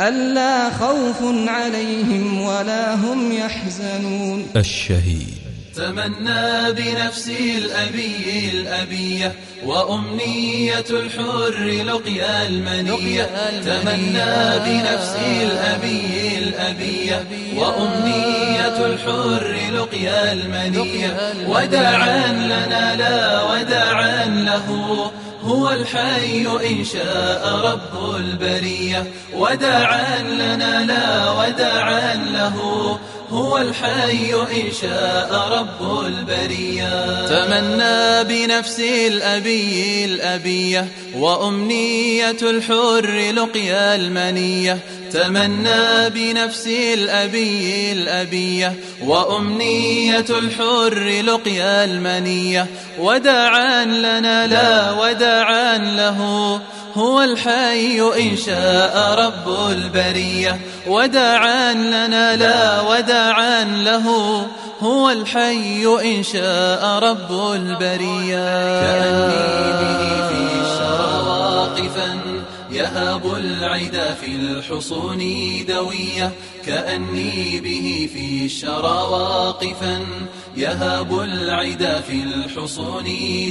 ألا خوف عليهم ولا هم يحزنون. الشهيد. تمنى بنفسي الأبي الأبية وأمنية الحر لقيا المنية. تمنى بنفسي الأبي الأبية وأمنية الحر لقيا المنية. وداعا لنا لا وداعا له. هو الحي إن شاء رب البرية. وداعا لنا لا وداعا له. هو الحي إن شاء رب البرية. تمنى بنفسي الأبي الأبية. وأمنية الحر لقيا المنية. تمنى بنفسي الأبي الأبية وأمنية الحر لقيا المنية. وداعا لنا لا وداعا له هو الحي إن شاء رب البرية. وداعا لنا لا وداعا له هو الحي إن شاء رب البرية. كأني به في يهاب العدا في الحصون دوية كأني به في الشرى واقفا يهاب العدا في الحصون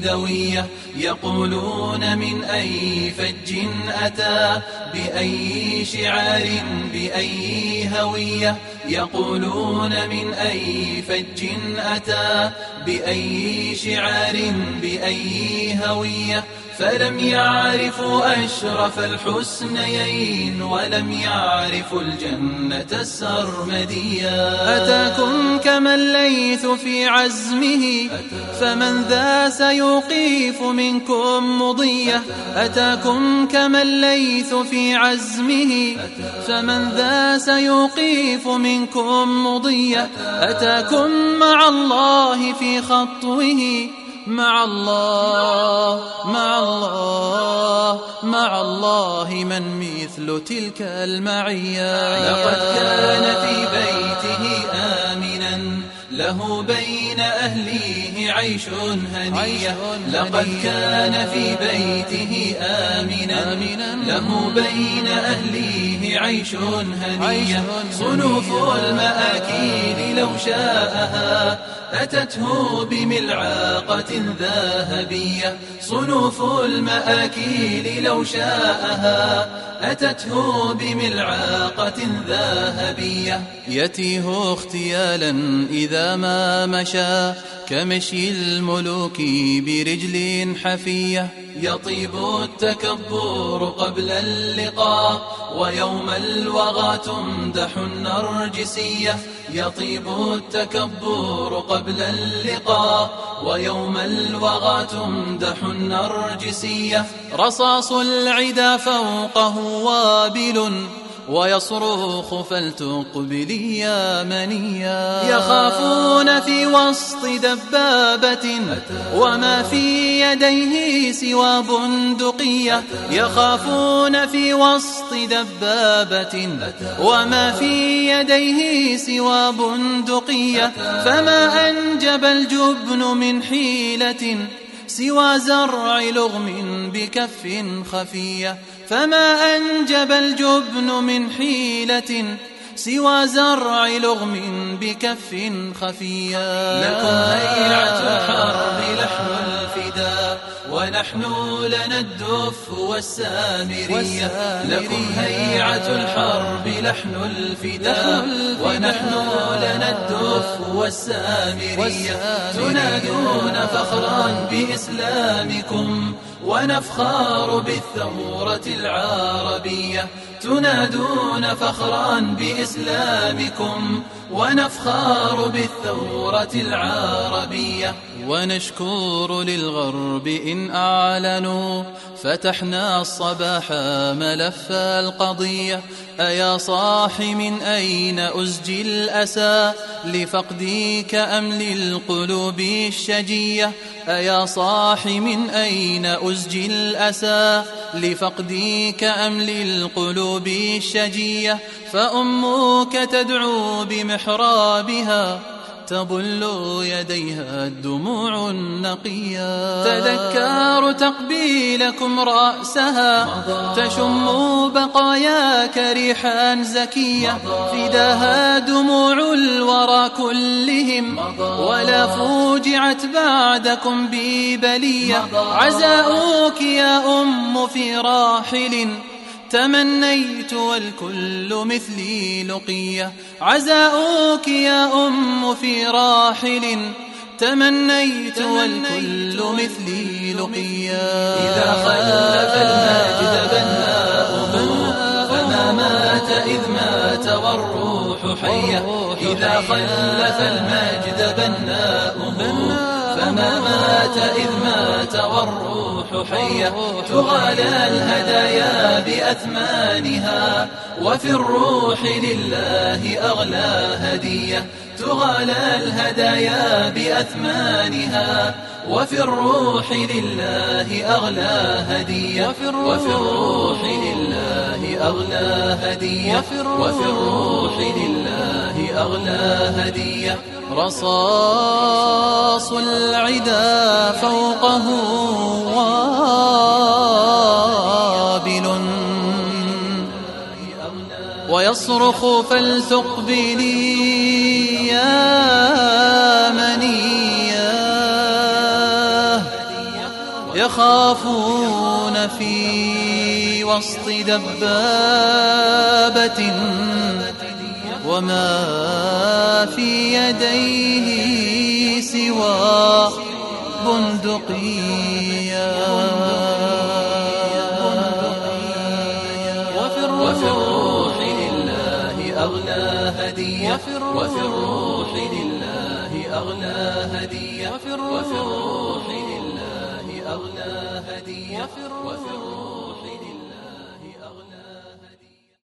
دوية يقولون من أي فج أتى؟ بأي شعار؟ بأي هوية؟ يقولون من أي فج أتى؟ بأي شعار بأي هوية. فلم يعرفوا أشرف الحسنيين ولم يعرفوا الجنة السرمدية. أتاكم كما الليث في عزمه؟ فمن ذا سيوقيف منكم مضية. أتاكم كما الليث في عزمه؟ فمن ذا سيوقيف منكم مضية. أتاكم مع الله في خطوه مع الله مع الله مع الله من مثل تلك المعية. لقد كان في بيته آمنا له بين أهليه عيش هنية. لقد كان في بيته آمنا. له بين أهليه عيش هنية. صنوف المآكيل لو شاءها أتته بملعاقة ذهبية. صنوف المآكيل لو شاءها أتته بملعاقة ذهبية. يتيه اختيالا إذا ما مشى كمشي الملوك برجل حفية. يطيب التكبر قبل اللقاء ويوم الوغى تمدح النرجسية. يطيب التكبر قبل اللقاء ويوم الوغى تمدح النرجسية. رصاص العدا فوقه وابل ويصرخ فلتقبلي يا منيا. يخافون في وسط دبابة وما في يديه سوى بندقية. يخافون في وسط دبابة وما في يديه سوى بندقية. فما أنجب الجبن من حيلة سوى زرع لغم بكف خفية. فما أنجب الجبن من حيلة سوى زرع لغم بكف خفية لكم هيعة الحرب لحن الفداء ونحن لنا الدف والسامرية. لكم هيعة الحرب لحن الفداء ونحن لنا الدف والسامرية. تنادون فخرا بإسلامكم ونفخار بالثورة العربية تنادون فخرا بإسلامكم. ونفخار بالثورة العربية ونشكر للغرب إن أعلنوا. فتحنا الصباح ملف القضية. أيا صاح من أين أزجي الأسى؟ لفقديك أم للقلوب الشجية؟ أيا صاح من أين أزجي الأسى؟ لفقديك أم للقلوب الشجية؟ فأمك تدعو بمحرابها تبل يديها الدموع النقية. تذكار تقبيلكم رأسها تشم بقاياك ريحا زكية. فداها دموع الورى كلهم ولا فوجعت بعدكم ببلية. عزاؤك يا أم في راحل تمنيت والكل مثلي لقية عزاؤك يا أم في راحل. تمنيت والكل مثلي لقيا إذا خلف الماجد بناؤه فما مات إذ مات والروح حية. إذا خلف الماجد بناؤه فما مات إذ مات والروح حية تغالى الهدايا بأثمانها وفي الروح لله أغلى هدية تغالى الهدايا بأثمانها وفي الروح لله أغلى هدية وفي الروح لله أغلى هدية وفي الروح لله أغلى هدية رصاص العدا فوقه وابل ويصرخ فلتقبلي يا منية يخافون في وسط دبابة وما في يديه سوى بندقية. وفي الروح لله أغلى هدية. وفي الروح لله أغلى هدية. وفي الروح لله أغلى هدية. وفي الروح